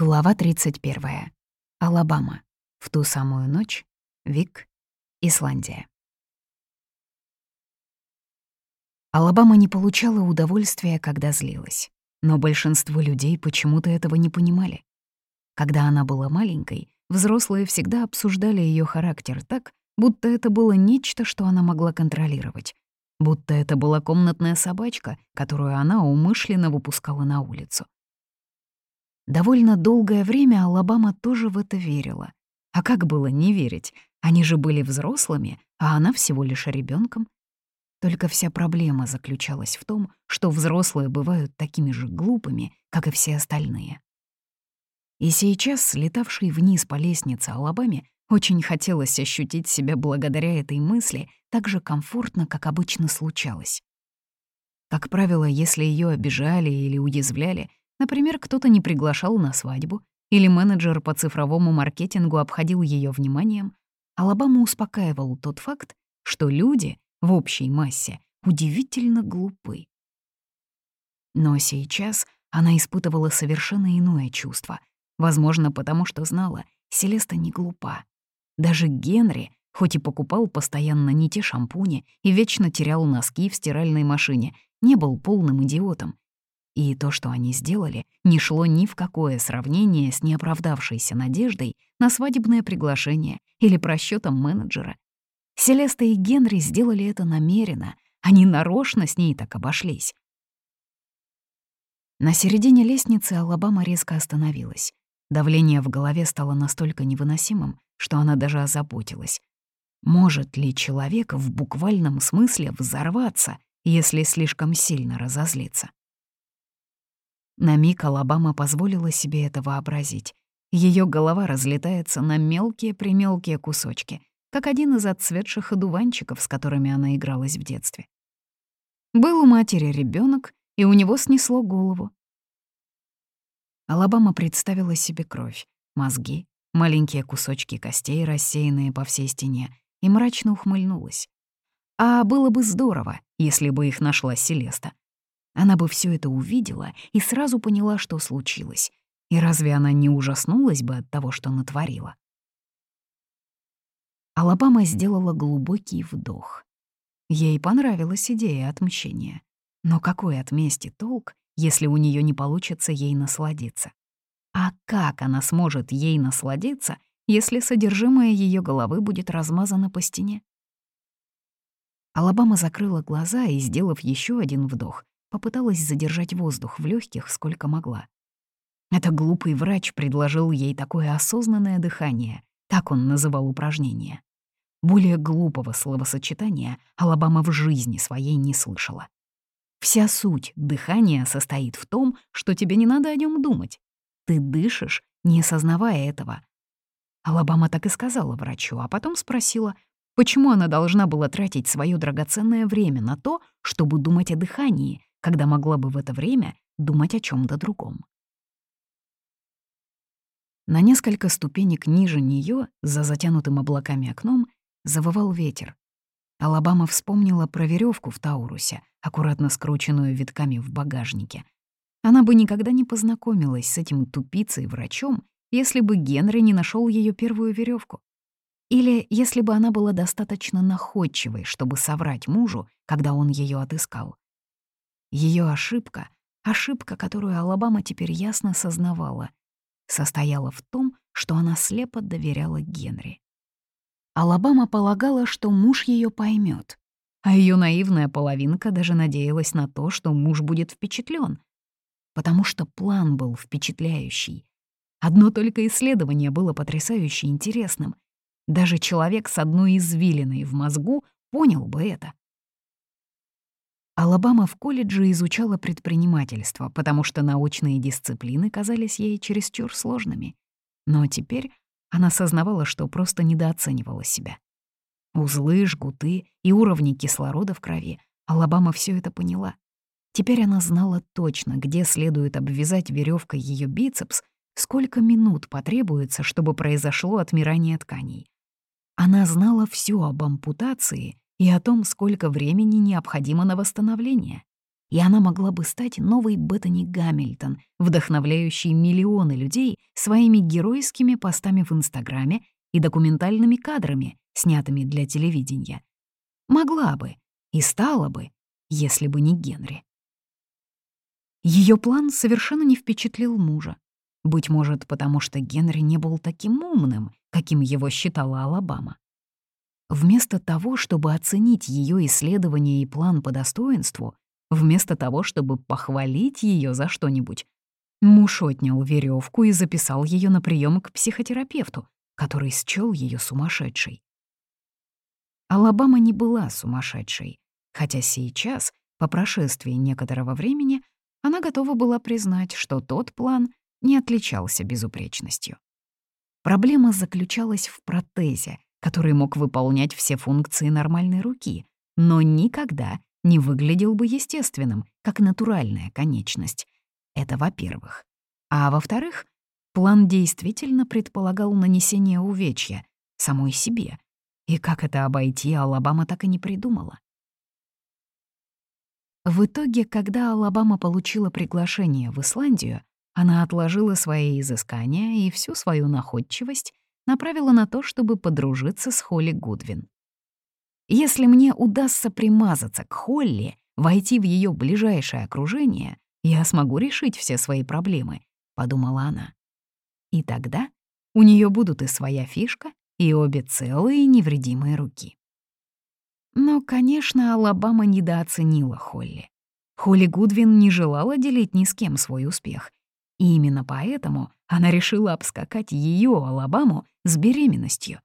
Глава 31. Алабама. В ту самую ночь. Вик. Исландия. Алабама не получала удовольствия, когда злилась. Но большинство людей почему-то этого не понимали. Когда она была маленькой, взрослые всегда обсуждали ее характер так, будто это было нечто, что она могла контролировать. Будто это была комнатная собачка, которую она умышленно выпускала на улицу. Довольно долгое время Алабама тоже в это верила. А как было не верить? Они же были взрослыми, а она всего лишь ребенком. Только вся проблема заключалась в том, что взрослые бывают такими же глупыми, как и все остальные. И сейчас, слетавшей вниз по лестнице Алабаме, очень хотелось ощутить себя благодаря этой мысли так же комфортно, как обычно случалось. Как правило, если ее обижали или уязвляли, Например, кто-то не приглашал на свадьбу, или менеджер по цифровому маркетингу обходил ее вниманием, Алабама успокаивал тот факт, что люди в общей массе удивительно глупы. Но сейчас она испытывала совершенно иное чувство, возможно, потому что знала, Селеста не глупа. Даже Генри, хоть и покупал постоянно не те шампуни и вечно терял носки в стиральной машине, не был полным идиотом и то, что они сделали, не шло ни в какое сравнение с неоправдавшейся надеждой на свадебное приглашение или просчетом менеджера. Селеста и Генри сделали это намеренно, они нарочно с ней так обошлись. На середине лестницы Алабама резко остановилась. Давление в голове стало настолько невыносимым, что она даже озаботилась. Может ли человек в буквальном смысле взорваться, если слишком сильно разозлиться? На миг Алабама позволила себе это вообразить. Ее голова разлетается на мелкие-примелкие кусочки, как один из отцветших одуванчиков, с которыми она игралась в детстве. Был у матери ребенок, и у него снесло голову. Алабама представила себе кровь, мозги, маленькие кусочки костей, рассеянные по всей стене, и мрачно ухмыльнулась. А было бы здорово, если бы их нашла Селеста. Она бы все это увидела и сразу поняла, что случилось. И разве она не ужаснулась бы от того, что натворила? Алабама сделала глубокий вдох. Ей понравилась идея отмщения. Но какой от мести толк, если у нее не получится ей насладиться? А как она сможет ей насладиться, если содержимое ее головы будет размазано по стене? Алабама закрыла глаза и, сделав еще один вдох, попыталась задержать воздух в легких сколько могла. Это глупый врач предложил ей такое осознанное дыхание, так он называл упражнение. Более глупого словосочетания Алабама в жизни своей не слышала. Вся суть дыхания состоит в том, что тебе не надо о нем думать. Ты дышишь, не осознавая этого. Алабама так и сказала врачу, а потом спросила, почему она должна была тратить свое драгоценное время на то, чтобы думать о дыхании, когда могла бы в это время думать о чем то другом. На несколько ступенек ниже нее, за затянутым облаками окном, завывал ветер. Алабама вспомнила про веревку в Таурусе, аккуратно скрученную витками в багажнике. Она бы никогда не познакомилась с этим тупицей-врачом, если бы Генри не нашел ее первую веревку. Или если бы она была достаточно находчивой, чтобы соврать мужу, когда он ее отыскал. Ее ошибка, ошибка, которую Алабама теперь ясно сознавала, состояла в том, что она слепо доверяла Генри. Алабама полагала, что муж ее поймет, а ее наивная половинка даже надеялась на то, что муж будет впечатлен, потому что план был впечатляющий. Одно только исследование было потрясающе интересным. Даже человек с одной извилиной в мозгу понял бы это. Алабама в колледже изучала предпринимательство, потому что научные дисциплины казались ей чересчур сложными. Но теперь она сознавала, что просто недооценивала себя. Узлы, жгуты и уровни кислорода в крови. Алабама все это поняла. Теперь она знала точно, где следует обвязать веревкой ее бицепс, сколько минут потребуется, чтобы произошло отмирание тканей. Она знала все об ампутации и о том, сколько времени необходимо на восстановление. и она могла бы стать новой Беттани Гамильтон, вдохновляющей миллионы людей своими геройскими постами в Инстаграме и документальными кадрами, снятыми для телевидения. Могла бы и стала бы, если бы не Генри. Ее план совершенно не впечатлил мужа. Быть может, потому что Генри не был таким умным, каким его считала Алабама. Вместо того, чтобы оценить ее исследование и план по достоинству, вместо того, чтобы похвалить ее за что-нибудь, муж отнял веревку и записал ее на прием к психотерапевту, который счел ее сумасшедшей. Алабама не была сумасшедшей, хотя сейчас, по прошествии некоторого времени, она готова была признать, что тот план не отличался безупречностью. Проблема заключалась в протезе, который мог выполнять все функции нормальной руки, но никогда не выглядел бы естественным, как натуральная конечность. Это во-первых. А во-вторых, план действительно предполагал нанесение увечья самой себе. И как это обойти, Алабама так и не придумала. В итоге, когда Алабама получила приглашение в Исландию, она отложила свои изыскания и всю свою находчивость направила на то, чтобы подружиться с Холли Гудвин. Если мне удастся примазаться к Холли, войти в ее ближайшее окружение, я смогу решить все свои проблемы, подумала она. И тогда у нее будут и своя фишка, и обе целые невредимые руки. Но, конечно, Алабама недооценила Холли. Холли Гудвин не желала делить ни с кем свой успех, и именно поэтому она решила обскакать ее, Алабаму, с беременностью.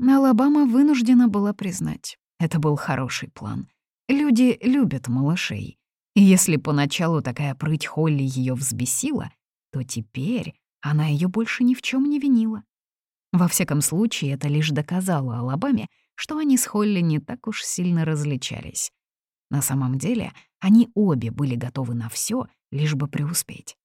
Алабама вынуждена была признать, это был хороший план. Люди любят малышей. И если поначалу такая прыть Холли ее взбесила, то теперь она ее больше ни в чем не винила. Во всяком случае, это лишь доказало Алабаме, что они с Холли не так уж сильно различались. На самом деле, они обе были готовы на все, лишь бы преуспеть.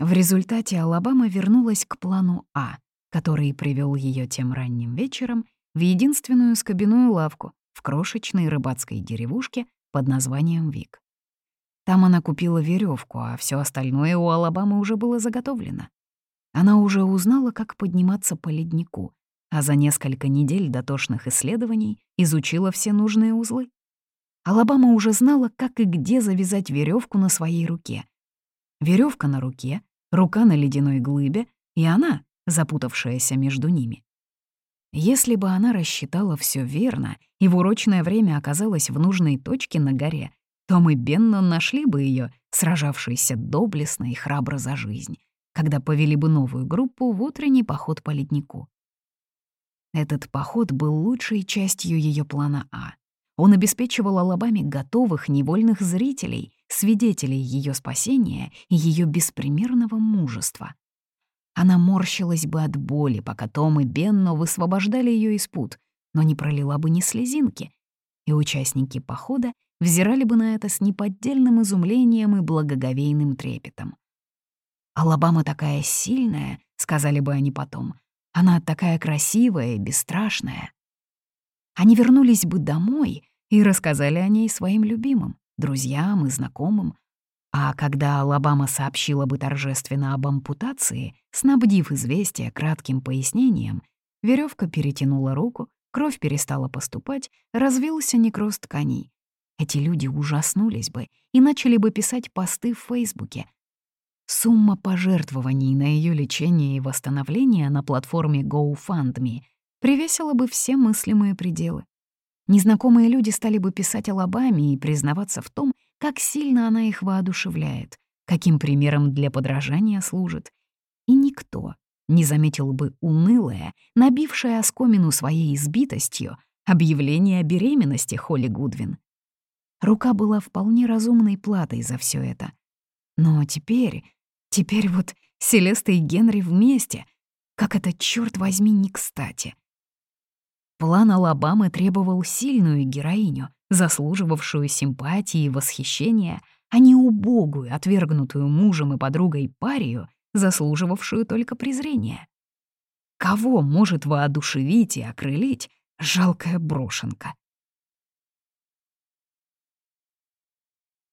В результате Алабама вернулась к плану А, который привел ее тем ранним вечером в единственную скобяную лавку в крошечной рыбацкой деревушке под названием Вик. Там она купила веревку, а все остальное у Алабамы уже было заготовлено. Она уже узнала, как подниматься по леднику, а за несколько недель дотошных исследований изучила все нужные узлы. Алабама уже знала, как и где завязать веревку на своей руке. Веревка на руке рука на ледяной глыбе и она, запутавшаяся между ними. Если бы она рассчитала все верно и в урочное время оказалась в нужной точке на горе, то мы Бенно нашли бы ее, сражавшейся доблестно и храбро за жизнь, когда повели бы новую группу в утренний поход по леднику. Этот поход был лучшей частью ее плана А. Он обеспечивал Алабаме готовых невольных зрителей, свидетелей ее спасения и ее беспримерного мужества. Она морщилась бы от боли, пока Том и Бенно высвобождали ее из пут, но не пролила бы ни слезинки, и участники похода взирали бы на это с неподдельным изумлением и благоговейным трепетом. «Алабама такая сильная», — сказали бы они потом, — «она такая красивая и бесстрашная». Они вернулись бы домой и рассказали о ней своим любимым друзьям и знакомым. А когда Алабама сообщила бы торжественно об ампутации, снабдив известие кратким пояснением, веревка перетянула руку, кровь перестала поступать, развился некроз тканей. Эти люди ужаснулись бы и начали бы писать посты в Фейсбуке. Сумма пожертвований на ее лечение и восстановление на платформе GoFundMe превесила бы все мыслимые пределы. Незнакомые люди стали бы писать о Лобаме и признаваться в том, как сильно она их воодушевляет, каким примером для подражания служит. И никто не заметил бы унылое, набившее оскомину своей избитостью, объявление о беременности Холли Гудвин. Рука была вполне разумной платой за все это. Но теперь, теперь вот Селеста и Генри вместе, как это, черт возьми, не кстати. План Алабамы требовал сильную героиню, заслуживавшую симпатии и восхищения, а не убогую, отвергнутую мужем и подругой парию, заслуживавшую только презрения. Кого может воодушевить и окрылить жалкая брошенка?